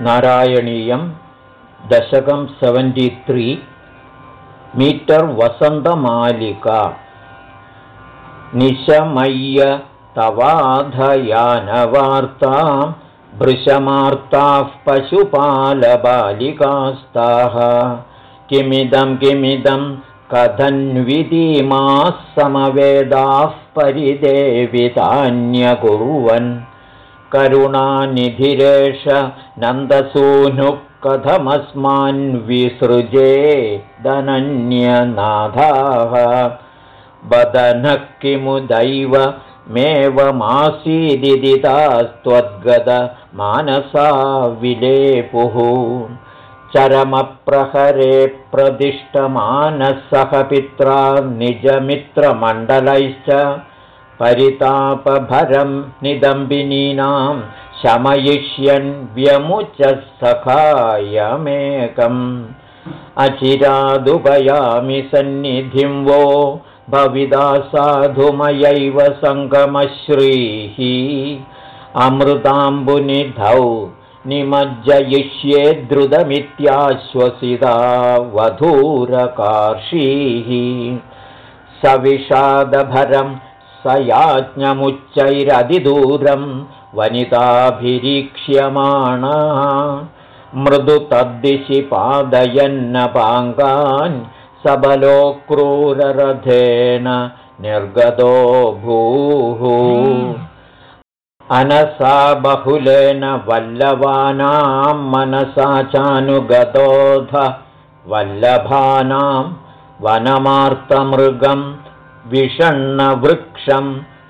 नारायणीयं दशकं seventy three metre वसन्तमालिका। निशमय्य तवाधयानवार्तां भृशमार्ताः पशुपालबालिकास्ताः। किमिदं किमिदं कथन्विधिमाः समवेदाः परिदेवितान्यकुर्वन् करुणानिधिरेष नन्दसूनुः कथमस्मान् विसृजे धनन्यनाथाः। वदनः किमु दैवमेवमासीदिदितास्त्वद्गदमानसा विलेपुः। चरमप्रहरे प्रदिष्टमानः पित्रा निजमित्रमण्डलैश्च परितापभरं निदम्बिनीनां शमयिष्यन् व्यमुचः सखायमेकम् अचिरादुपयामि सन्निधिं वो भविदा साधुमयैव सङ्गमश्रीः। अमृताम्बुनिधौ निमज्जयिष्ये द्रुतमित्याश्वसिता वधूरकार्षीः। सविषादभरं स याज्ञमुच्चैरधिदूरं वनिताभिरीक्ष्यमाणा। मृदु तद्दिशि पादयन्नपाङ्गान् सबलो क्रूररथेन निर्गतो भूः। अनसा बहुलेन वल्लभानां मनसा चानुगतोऽध वल्लभानां वनमार्तमृगं विषण्णवृक्षं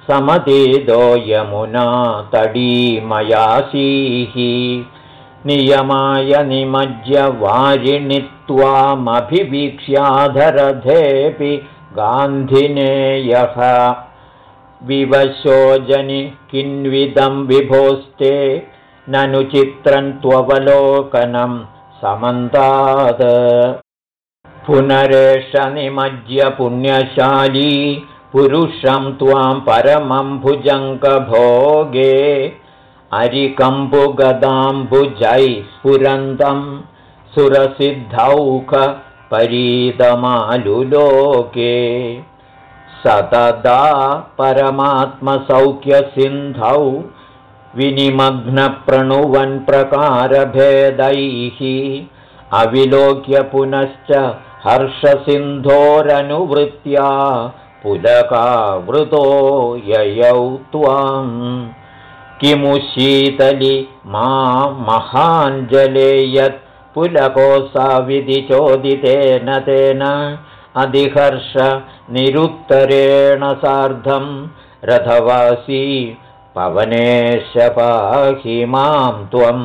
समतीदो यमुना तडीमयासीः। नियमाय निमज्य वारिणि त्वामभिवीक्ष्याधरथेऽपि गान्धिनेयः। विवशोजनि किन्विदं विभोस्ते ननु चित्रं त्ववलोकनं समन्तात् पुनरेष निमज्य पुण्यशाली पुरुषं त्वां परमं भुजङ्गभोगे अरिकम्बुगदाम्बुजैः स्फुरन्तं सुरसिद्धौखपरीतमालुलोके सतदा परमात्मसौख्यसिन्धौ विनिमग्नप्रणुवन् प्रकारभेदैः अविलोक्य पुनश्च हर्षसिन्धोरनुवृत्त्या पुलकावृतो ययौ त्वाम् किमु शीतलि मा महाञ्जले यत् पुलकोऽसाविधि चोदितेन तेन अधिहर्ष निरुत्तरेण सार्धं। रथवासी पवनेश पाहि मां त्वम्